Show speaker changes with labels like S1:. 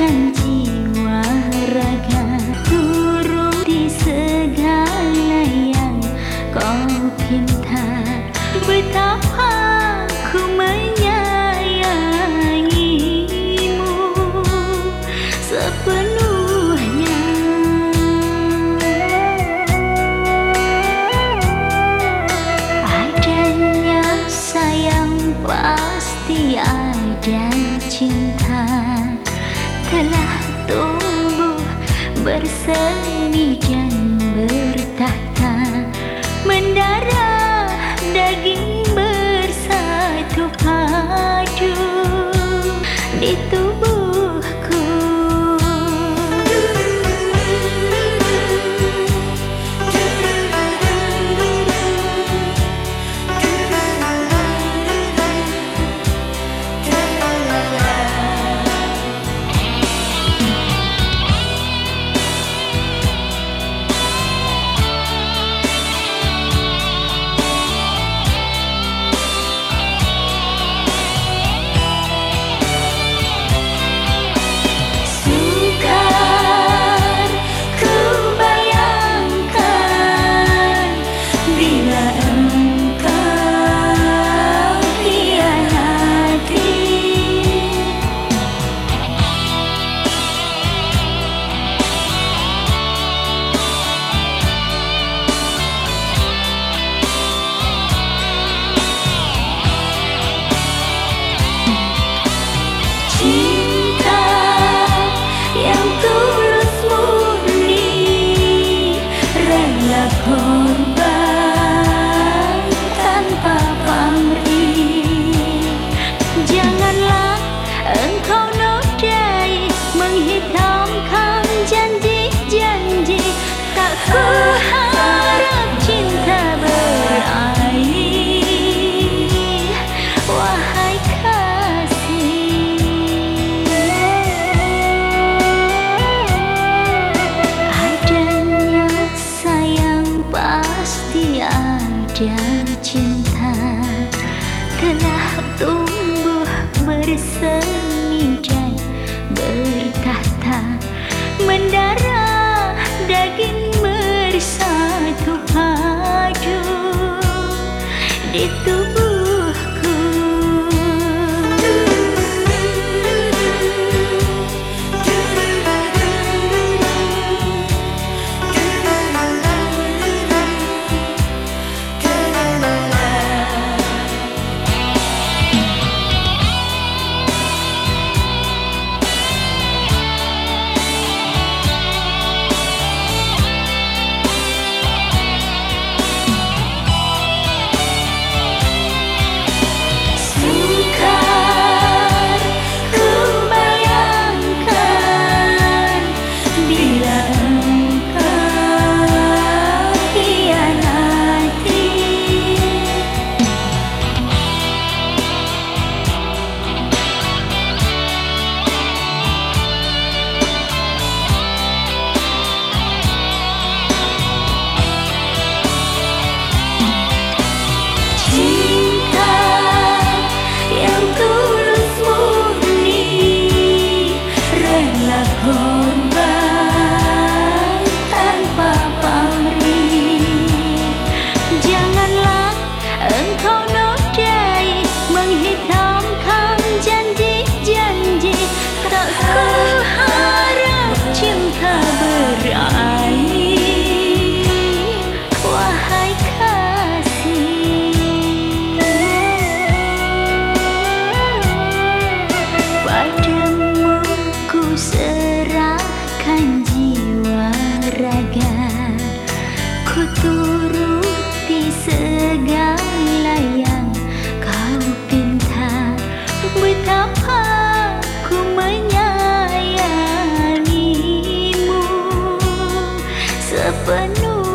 S1: can't bersemi dan bertahta dan cinta telah tumbuh bersemi dan bertahta mendarah daging bersatu padu di penuh.